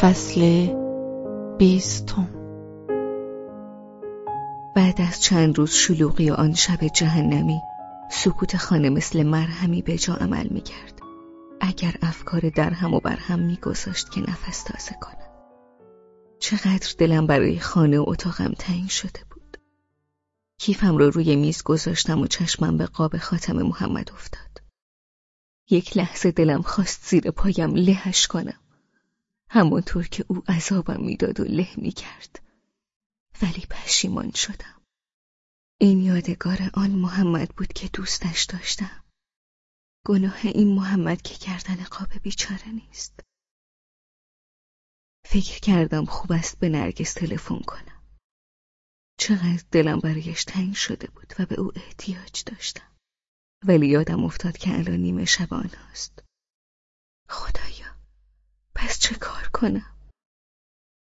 فصل بیستم بعد از چند روز شلوغی آن شب جهنمی سکوت خانه مثل مرهمی به جا عمل می کرد. اگر افکار در هم و بر هم می گذاشت که نفس تازه کنم. چقدر دلم برای خانه و اتاقم تنگ شده بود. کیفم رو روی میز گذاشتم و چشمم به قاب خاتم محمد افتاد. یک لحظه دلم خواست زیر پایم لهش کنم. همانطور که او عذابم می‌داد و له می کرد. ولی پشیمان شدم. این یادگار آن محمد بود که دوستش داشتم. گناه این محمد که کردن قاب بیچاره نیست. فکر کردم خوب است به نرگس تلفن کنم. چقدر دلم برایش تنگ شده بود و به او احتیاج داشتم. ولی یادم افتاد که الان نیمه شب آنهاست. خدایا پس چه کار کنم؟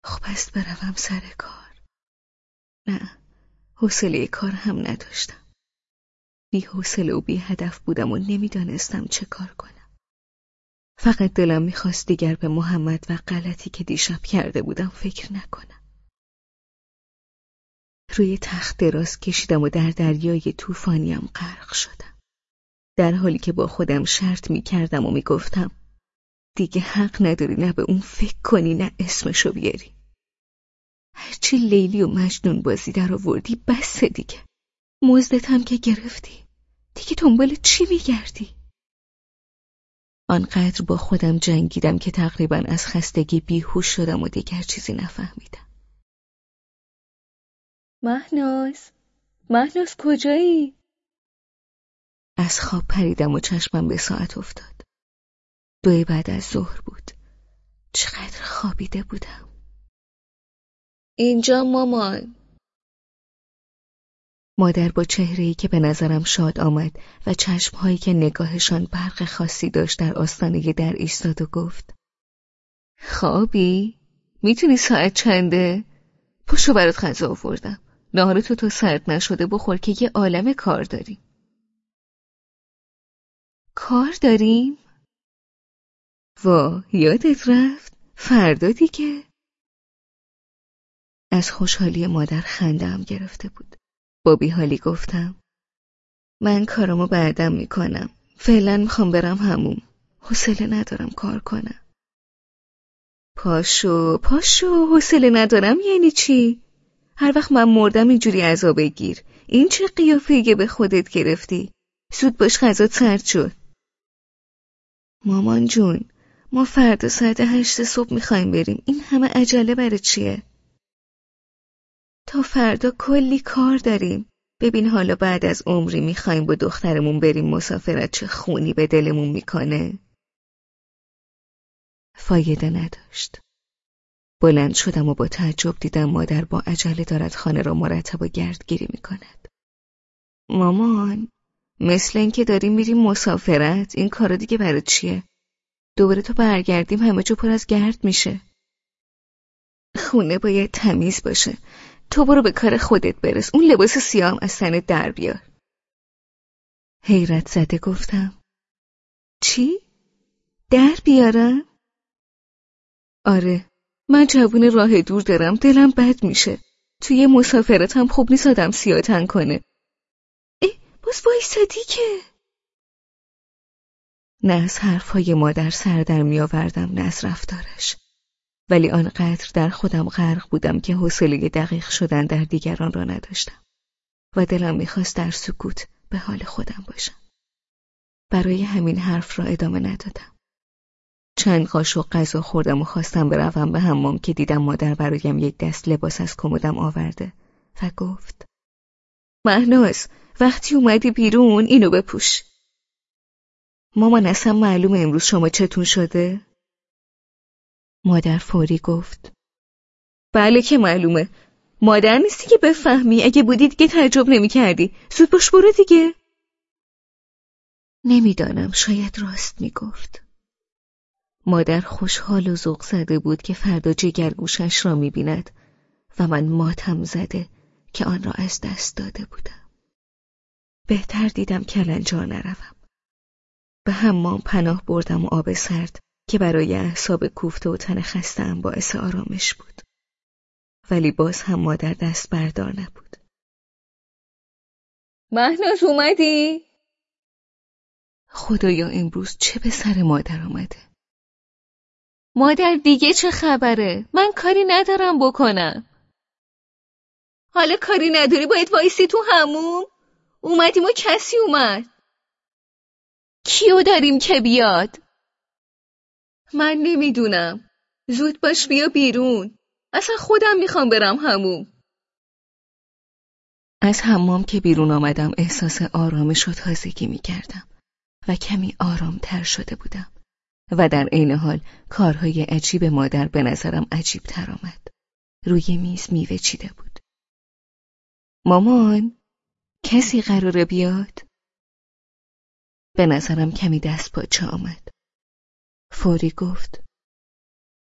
خب است بروم سر کار. نه حوصله کار هم نداشتم. بی حوصله و بی هدف بودم و نمی‌دانستم چه کار کنم. فقط دلم می‌خواست دیگر به محمد و غلطی که دیشب کرده بودم فکر نکنم. روی تخت دراز کشیدم و در دریای طوفانیم غرق شدم. در حالی که با خودم شرط می‌کردم و می‌گفتم دیگه حق نداری نه به اون فکر کنی نه اسمشو بیاری. هرچی لیلی و مجنون بازی در آوردی بسه دیگه. مزدتم که گرفتی. دیگه دنبال چی میگردی؟ آنقدر با خودم جنگیدم که تقریبا از خستگی بیهوش شدم و دیگر چیزی نفهمیدم. مهناز مهناز کجایی؟ از خواب پریدم و چشمم به ساعت افتاد. دوی بعد از ظهر بود. چقدر خوابیده بودم. اینجا مامان. مادر با چهره‌ای که به نظرم شاد آمد و چشمهایی که نگاهشان برق خاصی داشت در آستانه در ایستاد و گفت خوابی؟ می‌تونی ساعت چنده؟ پشو برات غذا آوردم. نهار تو تا سرد نشده بخور که یه عالم کار داریم. کار داریم؟ وا یادت رفت؟ فردا دیگه؟ از خوشحالی مادر خندم گرفته بود. با بیحالی گفتم من کارمو بعدم می‌کنم. فعلا می‌خوام برم هموم. حوصله ندارم کار کنم. پاشو پاشو حوصله ندارم یعنی چی؟ هر وقت من مردم اینجوری عذاب گیر. این چه قیافه به خودت گرفتی؟ زود باش غذا سرد شد. مامان جون ما فردا ساعت هشت صبح می‌خوایم بریم. این همه عجله برای چیه؟ تا فردا کلی کار داریم. ببین حالا بعد از عمری می‌خوایم با دخترمون بریم مسافرت چه خونی به دلمون می‌کنه. فایده نداشت. بلند شدم و با تعجب دیدم مادر با عجله دارد خانه را مرتب و گردگیری می‌کند. مامان مثل اینکه داریم میریم مسافرت این کارا دیگه برای چیه؟ دوباره تو برگردیم همه جو پر از گرد میشه. خونه باید تمیز باشه. تو برو به کار خودت برس. اون لباس سیام از سنه در بیار. حیرت زده گفتم. چی؟ در بیارم؟ آره. من جوون راه دور دارم. دلم بد میشه. توی مسافرتم خوب نیست آدم سیاتن کنه. ای باز وایستادی که. نه از حرفهای مادر سر در می آوردم نه از رفتارش. ولی آنقدر در خودم غرق بودم که حوصله دقیق شدن در دیگران را نداشتم و دلم می‌خواست در سکوت به حال خودم باشم. برای همین حرف را ادامه ندادم. چند قاشق غذا خوردم و خواستم بروم به حمام که دیدم مادر برایم یک دست لباس از کمدم آورده و گفت مهناز وقتی اومدی بیرون اینو بپوش. مامان اصلا معلومه امروز شما چتون شده؟ مادر فوری گفت. بله که معلومه. مادر نیستی که بفهمی. اگه بودی دیگه تعجب نمی کردی زود باش برو دیگه. نمی‌دانم. شاید راست می گفت مادر خوشحال و ذوق زده بود که فردا جگرگوشش را می بیند و من ماتم زده که آن را از دست داده بودم. بهتر دیدم کلنجار نروم. به حمام پناه بردم و آب سرد که برای احساب کوفته و تن خستم باعث آرامش بود. ولی باز هم مادر دست بردار نبود. مهناز اومدی؟ خدایا امروز چه به سر مادر آمده؟ مادر دیگه چه خبره؟ من کاری ندارم بکنم. حالا کاری نداری باید وایسی تو هموم؟ اومدیم و کسی اومد. کیو داریم که بیاد؟ من نمی‌دونم. زود باش بیا بیرون. اصلا خودم می‌خوام برم هموم. از حمام که بیرون آمدم احساس آرامش و تازگی می‌کردم و کمی آرامتر شده بودم و در عین حال کارهای عجیب مادر به نظرم عجیب تر آمد. روی میز میوه چیده بود. مامان کسی قراره بیاد؟ به نظرم کمی دست پاچه آمد. فوری گفت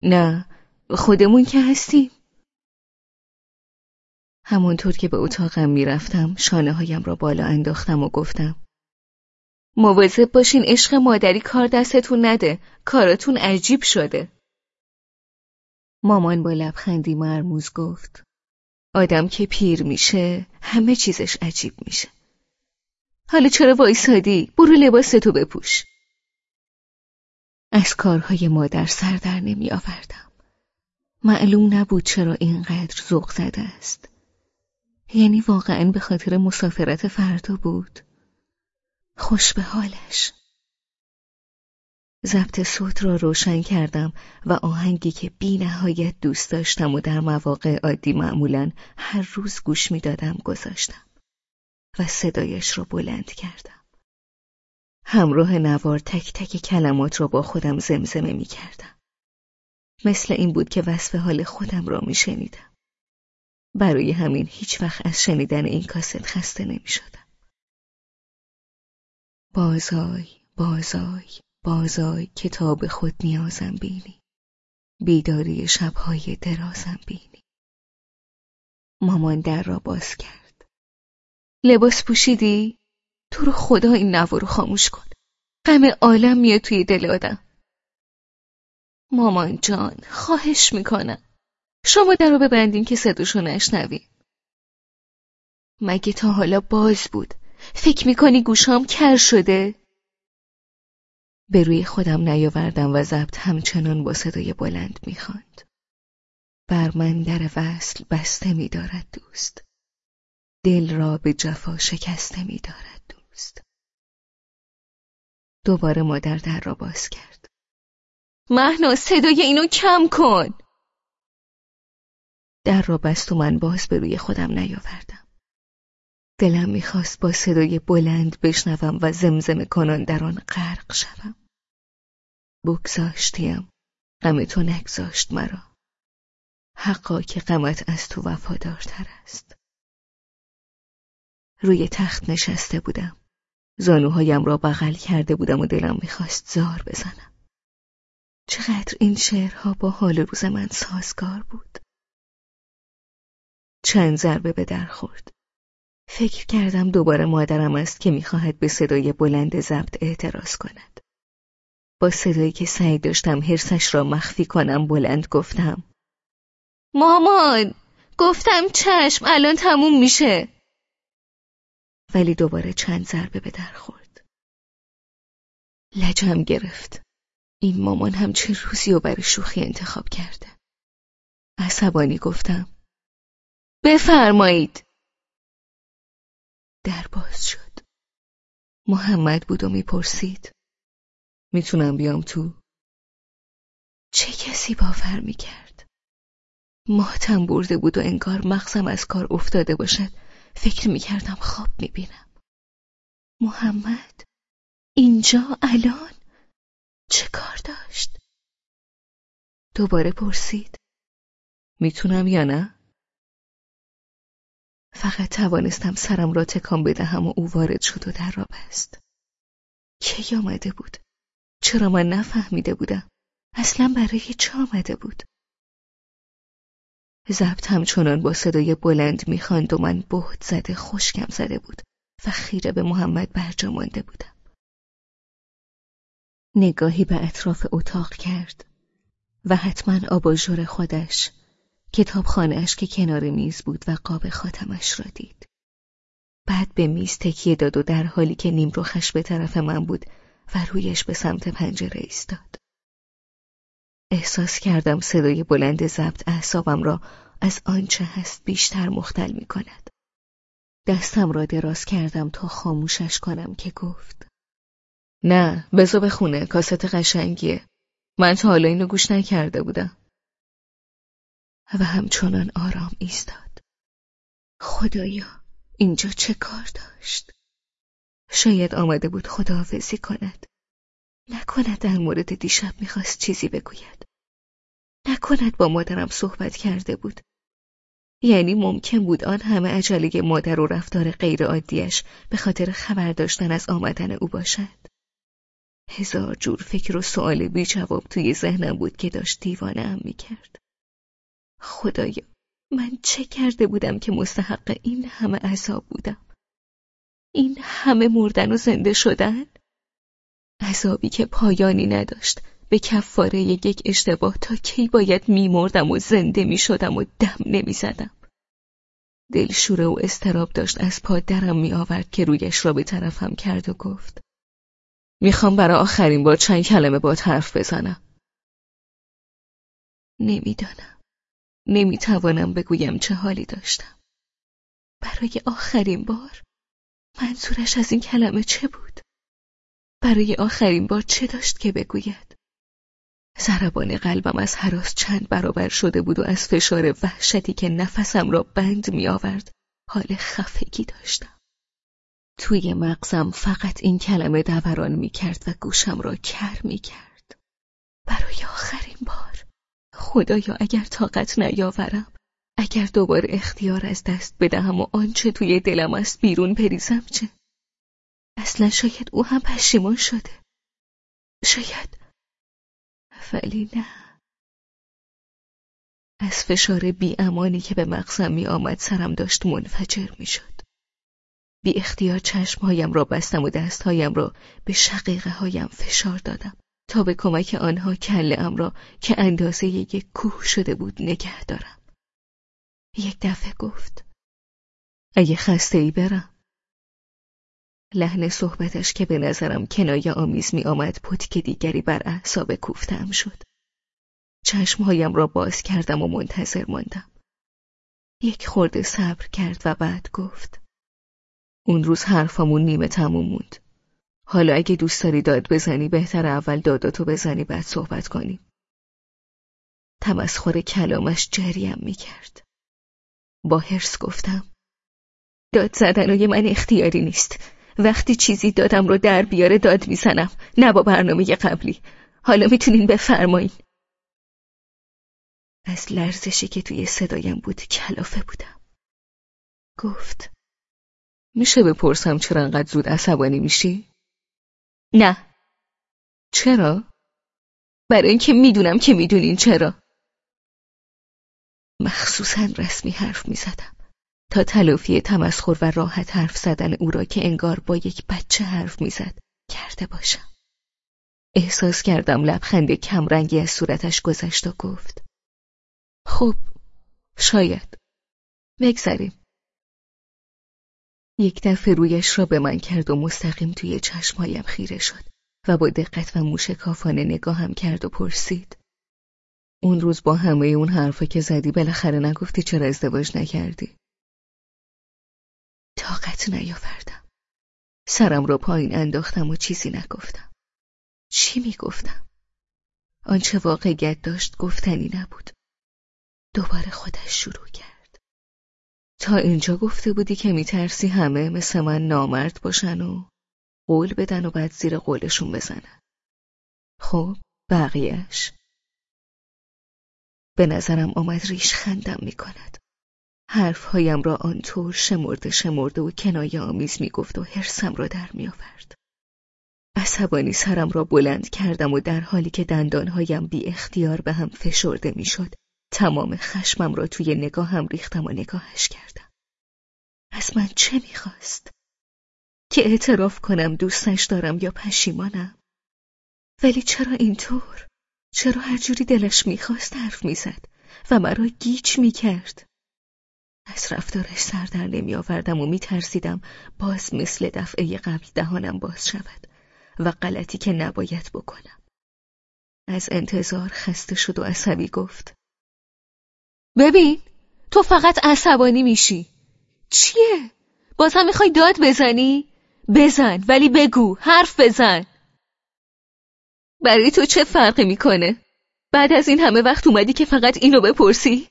نه خودمون که هستیم. همونطور که به اتاقم می‌رفتم شانه هایم را بالا انداختم و گفتم مواظب باشین عشق مادری کار دستتون نده کاراتون عجیب شده مامان با لبخندی مرموز گفت آدم که پیر میشه همه چیزش عجیب میشه حالا چرا وایسادی؟ برو لباستو بپوش. از کارهای مادر سر در نمی آوردم معلوم نبود چرا اینقدر ذوق زده است. یعنی واقعا به خاطر مسافرت فردا بود. خوش به حالش. ضبط صوت را روشن کردم و آهنگی که بی نهایت دوست داشتم و در مواقع عادی معمولا هر روز گوش می دادم گذاشتم. و صدایش را بلند کردم. همراه نوار تک تک کلمات را با خودم زمزمه می کردم. مثل این بود که وصف حال خودم را می شنیدم. برای همین هیچ وقت از شنیدن این کاست خسته نمی شدم. بازای بازای بازای کتاب خود نیازم بینی بیداری شبهای درازم بینی مامان در را باز کرد لباس پوشیدی؟ تو رو خدا این نوارو خاموش کن غم عالم میاد توی دل آدم مامان جان خواهش می‌کنم شما در رو ببندین که صداشو نشنویم مگه تا حالا باز بود فکر می‌کنی گوشام کر شده؟ به روی خودم نیاوردم و ضبط همچنان با صدای بلند می‌خواند. بر من در وصل بسته میدارد دوست. دل را به جفا شکسته میدارد دوست. دوباره مادر در را باز کرد. مهنا صدای اینو کم کن. در را بست و من باز به روی خودم نیاوردم. دلم می‌خواست با صدای بلند بشنوم و زمزمه کنان در آن غرق شوم. بگذاشتیم غم تو نگذاشت مرا حقا که غمت از تو وفادارتر است روی تخت نشسته بودم. زانوهایم را بغل کرده بودم و دلم می‌خواست زار بزنم. چقدر این شعرها با حال روز من سازگار بود. چند ضربه به در خورد. فکر کردم دوباره مادرم است که می‌خواهد به صدای بلند ضبط اعتراض کند. با صدایی که سعی داشتم حرسش را مخفی کنم بلند گفتم مامان گفتم چشم الان تموم میشه. ولی دوباره چند ضربه به در خورد. لجم گرفت. این مامان هم چه روزی و برای شوخی انتخاب کرده. عصبانی گفتم بفرمایید. در باز شد. محمد بود و می‌پرسید می‌تونم بیام تو؟ چه کسی باور می‌کرد؟ ماتم برده بود و انگار مغزم از کار افتاده باشد. فکر می‌کردم خواب می‌بینم محمد اینجا الان چه کار داشت؟ دوباره پرسید می‌تونم یا نه؟ فقط توانستم سرم را تکان بدهم و او وارد شد و در را بست کی آمده بود؟ چرا من نفهمیده بودم؟ اصلا برای چه آمده بود؟ زبط همچنان با صدای بلند می‌خواند و من بهت زده خشکم زده بود و خیره به محمد برجا مانده بودم. نگاهی به اطراف اتاق کرد و حتما آباژور خودش کتابخانهاش که کنار میز بود و قاب خاتمش را دید. بعد به میز تکیه داد و در حالی که نیم روخش به طرف من بود و رویش به سمت پنجره ایستاد. احساس کردم صدای بلند ضبط اعصابم را از آنچه هست بیشتر مختل می کند. دستم را دراز کردم تا خاموشش کنم که گفت نه بزا بخونه کاست قشنگیه. من تا حالا اینو گوش نکرده بودم. و همچنان آرام ایستاد. خدایا اینجا چه کار داشت؟ شاید آمده بود خداحافظی کند. نکند در مورد دیشب می‌خواست چیزی بگوید نکند با مادرم صحبت کرده بود یعنی ممکن بود آن همه عجله مادر و رفتار غیر عادیش به خاطر خبر داشتن از آمدن او باشد هزار جور فکر و سوال بی جواب توی ذهنم بود که داشت دیوانه ام می کرد. خدایا من چه کرده بودم که مستحق این همه عذاب بودم؟ این همه مردن و زنده شدن؟ عذابی که پایانی نداشت به کفاره یک اشتباه تا کی باید میمردم و زنده می‌شدم و دم نمی‌زدم. دلشوره و استراب داشت از پا درم می آورد که رویش را به طرفم کرد و گفت می‌خوام برای آخرین بار چند کلمه با حرف بزنم. نمی‌دانم. نمی‌توانم بگویم چه حالی داشتم. برای آخرین بار منظورش از این کلمه چه بود؟ برای آخرین بار چه داشت که بگوید؟ ضربان قلبم از حراس چند برابر شده بود و از فشار وحشتی که نفسم را بند می آورد حال خفگی داشتم. توی مغزم فقط این کلمه دوران می کرد و گوشم را کر می کرد. برای آخرین بار خدایا اگر طاقت نیاورم اگر دوباره اختیار از دست بدهم و آنچه توی دلم است بیرون بریزم چه؟ اصلا شاید او هم پشیمان شده شاید ولی نه از فشار بی امانی که به مغزم می آمد سرم داشت منفجر می شد. بی اختیار چشمهایم را بستم و دستهایم را به شقیقه هایم فشار دادم تا به کمک آنها کله ام را که اندازه یک کوه شده بود نگه دارم. یک دفعه گفت اگه خسته ای برم. لحن صحبتش که به نظرم کنایه آمیز می آمد پتک دیگری بر اعصاب کوفتم شد. چشمهایم را باز کردم و منتظر ماندم. یک خورده صبر کرد و بعد گفت اون روز حرفامون نیمه تموم موند. حالا اگه دوست داری داد بزنی بهتر اول داداتو بزنی بعد صحبت کنیم. تمسخر کلامش جریم می‌کرد. با هرس گفتم. داد زدن من اختیاری نیست. وقتی چیزی دادم رو در بیاره داد می‌زنم. نه با برنامه قبلی. حالا می‌تونین بفرمایین. از لرزشی که توی صدایم بود کلافه بودم. گفت میشه بپرسم چرا انقدر زود عصبانی میشی؟ نه چرا؟ برای اینکه می‌دونم که می‌دونین چرا مخصوصا رسمی حرف می‌زدم تا تلافی تمسخر و راحت حرف زدن او را که انگار با یک بچه حرف می‌زد کرده باشم. احساس کردم لبخند کمرنگی از صورتش گذشت و گفت خب شاید. بگذریم. یک دفعه رویش را به من کرد و مستقیم توی چشمهایم خیره شد و با دقت و موشکافانه نگاهم کرد و پرسید اون روز با همه اون حرفا که زدی بالاخره نگفتی چرا ازدواج نکردی؟ طاقت نیاوردم سرم را پایین انداختم و چیزی نگفتم چی می‌گفتم؟ آنچه واقعیت داشت گفتنی نبود دوباره خودش شروع کرد تا اینجا گفته بودی که میترسی همه مثل من نامرد باشن و قول بدن و بعد زیر قولشون بزنن. خب بقیهش به نظرم آمد ریش خندم می‌کند. حرفهایم را آنطور شمرده شمرده و کنایه آمیز می‌گفت و حرسم را در میآورد. عصبانی سرم را بلند کردم و در حالی که دندانهایم بی اختیار به هم فشرده می‌شد تمام خشمم را توی نگاهم ریختم و نگاهش کردم. از من چه می‌خواست؟ که اعتراف کنم دوستش دارم یا پشیمانم؟ ولی چرا اینطور؟ چرا هر جوری دلش می‌خواست حرف می‌زد و مرا گیج می‌کرد؟ از رفتارش سر در نمی آوردم و میترسیدم باز مثل دفعه قبل دهانم باز شود و غلطی که نباید بکنم. از انتظار خسته شد و عصبی گفت ببین تو فقط عصبانی میشی چیه؟ باز هم می‌خوای داد بزنی؟ بزن ولی بگو حرف بزن برای تو چه فرقی می‌کنه؟ بعد از این همه وقت اومدی که فقط اینو بپرسی؟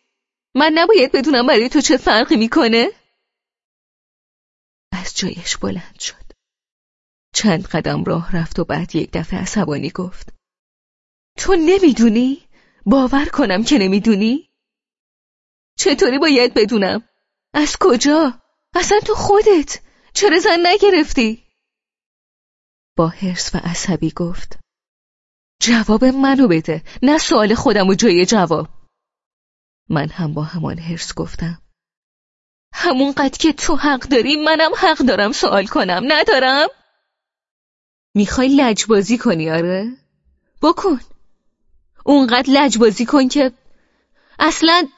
من نباید بدونم برای تو چه فرقی می‌کنه؟ از جایش بلند شد چند قدم راه رفت و بعد یک دفعه عصبانی گفت تو نمی‌دونی؟ باور کنم که نمی‌دونی؟ چطوری باید بدونم؟ از کجا؟ اصلا تو خودت چرا زن نگرفتی؟ با حرس و عصبی گفت جواب منو بده نه سوال خودم و جای جواب من هم با همان حرس گفتم همونقدر که تو حق داری منم حق دارم سوال کنم ندارم؟ می‌خوای لجبازی کنی آره؟ بکن اونقدر لجبازی کن که اصلا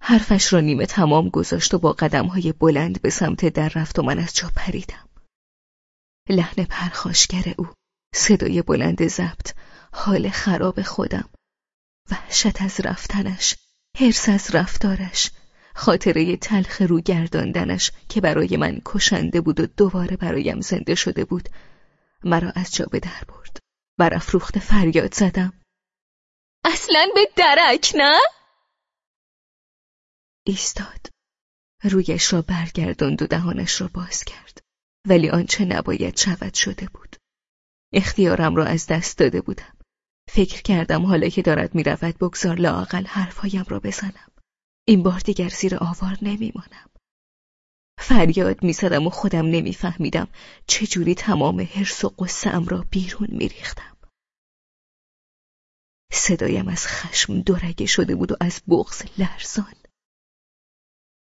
حرفش را نیمه تمام گذاشت و با قدمهای بلند به سمت در رفت و من از جا پریدم لحن پرخاشگر او صدای بلند ضبط حال خراب خودم وحشت از رفتنش حرس از رفتارش خاطره تلخ رو گرداندنش که برای من کشنده بود و دوباره برایم زنده شده بود مرا از جا به در برد. برافروخته فریاد زدم. اصلا به درک نه؟ ایستاد. رویش را برگرداند و دهانش را باز کرد. ولی آنچه نباید شود شده بود. اختیارم را از دست داده بودم. فکر کردم حالا که دارد می‌رود بگذار لااقل حرفهایم را بزنم این بار دیگر زیر آوار نمیمانم فریاد می‌زدم و خودم نمیفهمیدم چجوری تمام حرس و قصه را بیرون میریختم صدایم از خشم دورگه شده بود و از بغز لرزان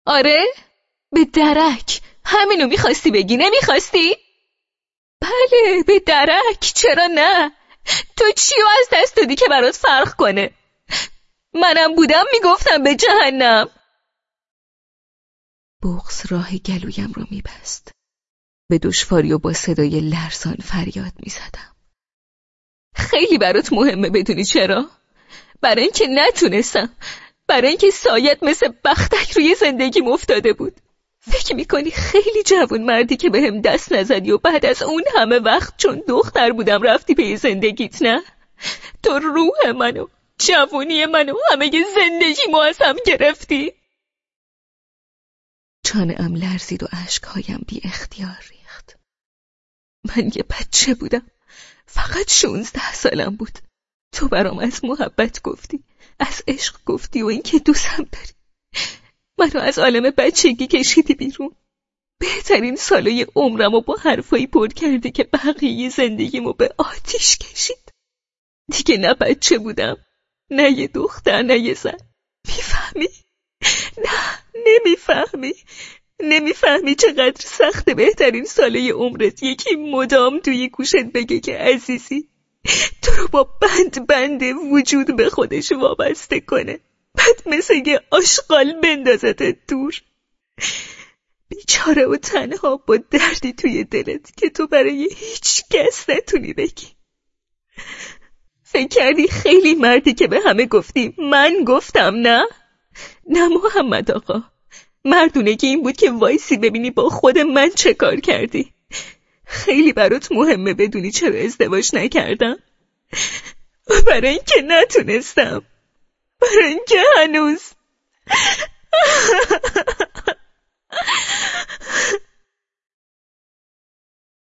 آره؟ به درک همینو می‌خواستی بگی نمی‌خواستی؟ بله به درک چرا نه؟ تو چیو از دست دادی که برات فرق کنه؟ منم بودم می‌گفتم به جهنم. بغز راه گلویم رو میبست. به دشواری و با صدای لرزان فریاد می‌زدم. خیلی برات مهمه بدونی چرا؟ برای اینکه نتونستم. برای اینکه سایت مثل بختک روی زندگیم افتاده بود. فکر می‌کنی خیلی جوون مردی که به هم دست نزدی و بعد از اون همه وقت چون دختر بودم رفتی به زندگیت نه؟ تو روح منو جوونی منو همه زندگی از هم گرفتی. ام لرزید و عشقهایم بی اختیار ریخت. من یه بچه بودم فقط شونزده سالم بود. تو برام از محبت گفتی از عشق گفتی و اینکه دوستم داری. منو از عالم بچگی کشیدی بیرون. بهترین سالای عمرم و با حرفایی پر کردی که بقیه زندگیمو به آتیش کشید. دیگه نه بچه بودم نه یه دختر نه یه زن. می‌فهمی؟ نه نمی‌فهمی. نمی‌فهمی چقدر سخت بهترین ساله عمرت یکی مدام توی گوشت بگه که عزیزی تو رو با بند بند وجود به خودش وابسته کنه. بعد مثل یه آشغال بندازت دور. بیچاره و تنها با دردی توی دلت که تو برای هیچ کس نتونی بگی. فکر کردی خیلی مردی که به همه گفتی من گفتم نه؟ نه محمد آقا. مردونه این بود که وایسی ببینی با خود من چه کار کردی. خیلی برات مهمه بدونی چرا ازدواج نکردم. برای اینکه نتونستم. برای اینکه هنوز.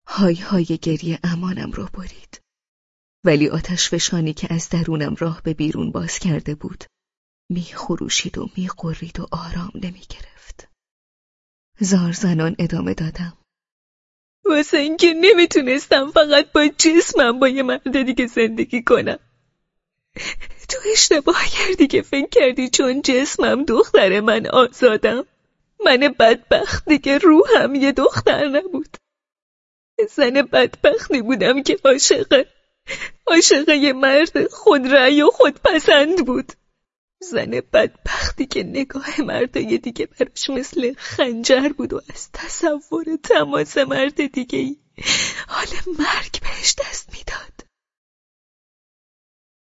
های های گریه امانم را برید. ولی آتش فشانی که از درونم راه به بیرون باز کرده بود می خروشید و می قرید و آرام نمی گرفت. زار زنان ادامه دادم. واسه اینکه نمی‌تونستم فقط با جسمم با یه مرد دیگه زندگی کنم. اشتباه کردی که فکر کردی چون جسمم دختر من آزادم. من بدبخت دیگه روحم یه دختر نبود. زن بدبختی بودم که عاشق عاشق یه مرد خودرأی و خودپسند بود. زن بدبختی که نگاه مردای دیگه براش مثل خنجر بود و از تصور تماس مرد دیگه ای حال مرگ بهش دست می‌داد.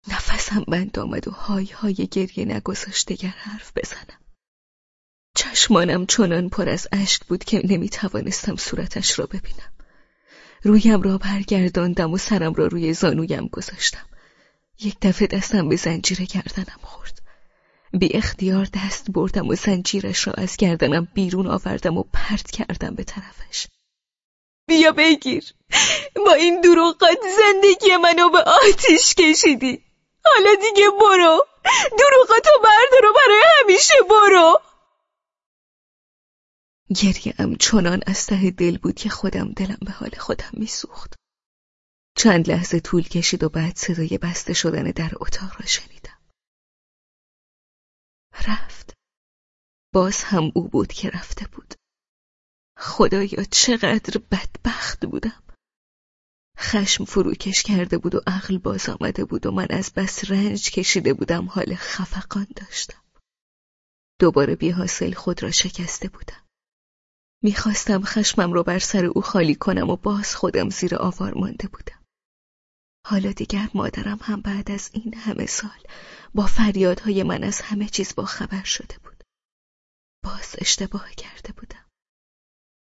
نفسم بند آمد و های های گریه نگذاشت دیگر حرف بزنم. چشمانم چنان پر از اشک بود که نمی توانستم صورتش را ببینم. رویم را برگرداندم و سرم را روی زانویم گذاشتم. یک دفعه دستم به زنجیر گردنم خورد. بی اختیار دست بردم و زنجیرش را از گردنم بیرون آوردم و پرت کردم به طرفش. بیا بگیر. با این دروغات زندگی منو به آتیش کشیدی. حالا دیگه برو. دروغاتو بردار و برای همیشه برو. گریم چنان از ته دل بود که خودم دلم به حال خودم میسوخت. چند لحظه طول کشید و بعد صدای بسته شدن در اتاق را شنیدم. رفت. باز هم او بود که رفته بود. خدایا چقدر بدبخت بودم. خشم فروکش کرده بود و عقل باز آمده بود و من از بس رنج کشیده بودم حال خفقان داشتم. دوباره بی حاصل خود را شکسته بودم. می‌خواستم خشمم رو بر سر او خالی کنم و باز خودم زیر آوار مانده بودم. حالا دیگر مادرم هم بعد از این همه سال با فریادهای من از همه چیز با خبر شده بود. باز اشتباه کرده بودم.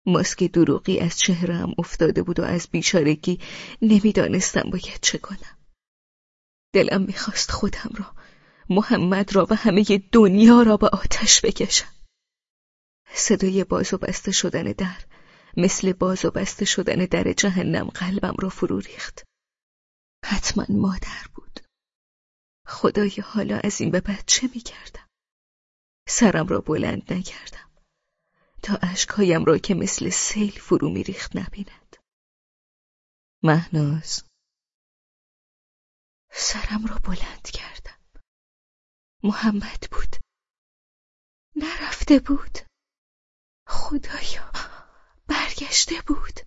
ماسک دروغی از چهرم افتاده بود و از بیچارگی نمی‌دانستم باید چه کنم. دلم می‌خواست خودم را محمد را و همه دنیا را به آتش بکشم. صدای باز و بسته شدن در مثل باز و بسته شدن در جهنم قلبم را فرو ریخت. حتما مادر بود. خدای حالا از این به بعد چه می‌کردم؟ سرم را بلند نکردم. تا اشکهایم را که مثل سیل فرو میریخت نبیند. مهناز. سرم را بلند کردم. محمد بود. نرفته بود. خدایا برگشته بود.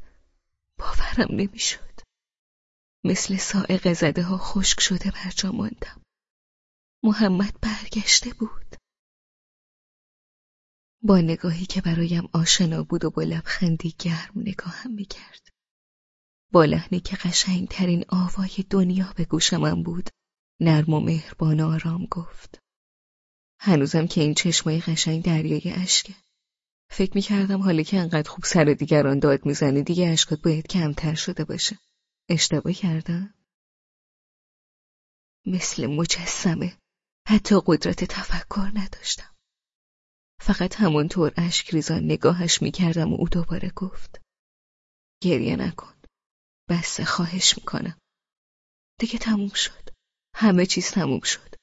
باورم نمی‌شد. مثل سائق زده ها خشک شده بر جا ماندم. محمد برگشته بود. با نگاهی که برایم آشنا بود و با لبخندی گرم نگاهم می‌کرد. با لحنی که قشنگترین آوای دنیا به گوشمم بود نرم و مهربان آرام گفت. هنوزم که این چشمای قشنگ دریای اشکه فکر می‌کردم حالا که انقدر خوب سر دیگران داد می‌زنی دیگه اشکات باید کمتر شده باشه. اشتباه کردم؟ مثل مجسمه. حتی قدرت تفکر نداشتم. فقط همونطور اشک ریزان نگاهش می‌کردم و او دوباره گفت گریه نکن. بس خواهش می‌کنم. دیگه تموم شد. همه چیز تموم شد.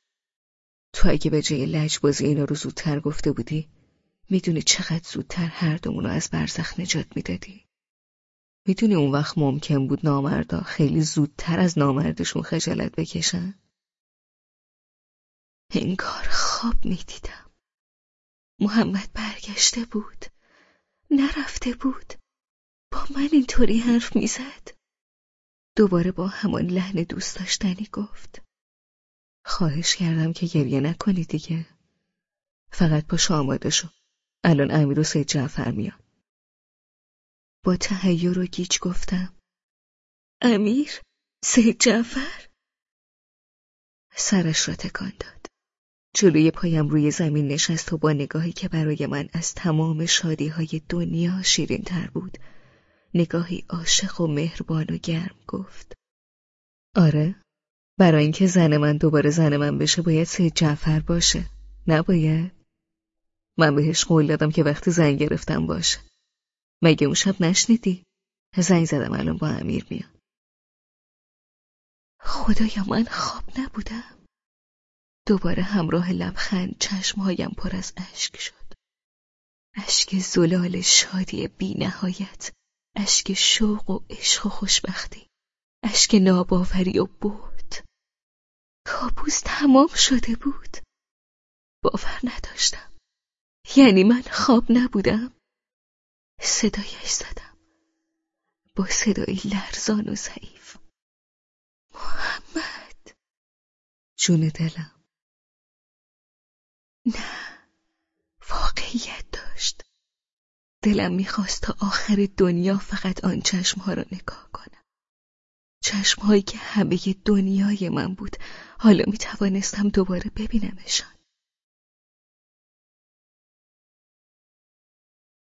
تو اگه به جای لجبازی اینا رو زودتر گفته بودی می‌دونی چقدر زودتر هر دومونو از برزخ نجات می‌دادی. می‌دونی اون وقت ممکن بود نامردا خیلی زودتر از نامردشون خجالت بکشن؟ انگار خواب می‌دیدم. محمد برگشته بود. نرفته بود. با من اینطوری حرف می‌زد. دوباره با همان لحن دوست داشتنی گفت. خواهش کردم که گریه نکنی دیگه. فقط پاش آماده شو. الان امیر و سید جعفر میان. با تهیه و گیج گفتم. امیر؟ سید جعفر؟ سرش را تکان داد. جلوی پایم روی زمین نشست و با نگاهی که برای من از تمام شادی های دنیا شیرین تر بود نگاهی عاشق و مهربان و گرم گفت. آره برای اینکه زن من دوباره زن من بشه باید سید جعفر باشه نباید؟ من بهش قول دادم که وقتی زنگ گرفتم باشه. مگه اون شب نشنیدی؟ زنگ زدم الان با امیر میاد. خدایا من خواب نبودم. دوباره همراه لبخند چشمهایم پر از اشک شد. اشک زلال شادی بی نهایت اشک شوق و عشق و خوشبختی اشک ناباوری و بود کابوس تمام شده بود. باور نداشتم. یعنی من خواب نبودم. صدایش زدم. با صدایی لرزان و ضعیف. محمد. جون دلم. نه واقعیت داشت. دلم می‌خواست تا آخر دنیا فقط آن چشمها را نگاه کنم. چشمهایی که همه دنیای من بود. حالا می‌توانستم دوباره ببینمشان.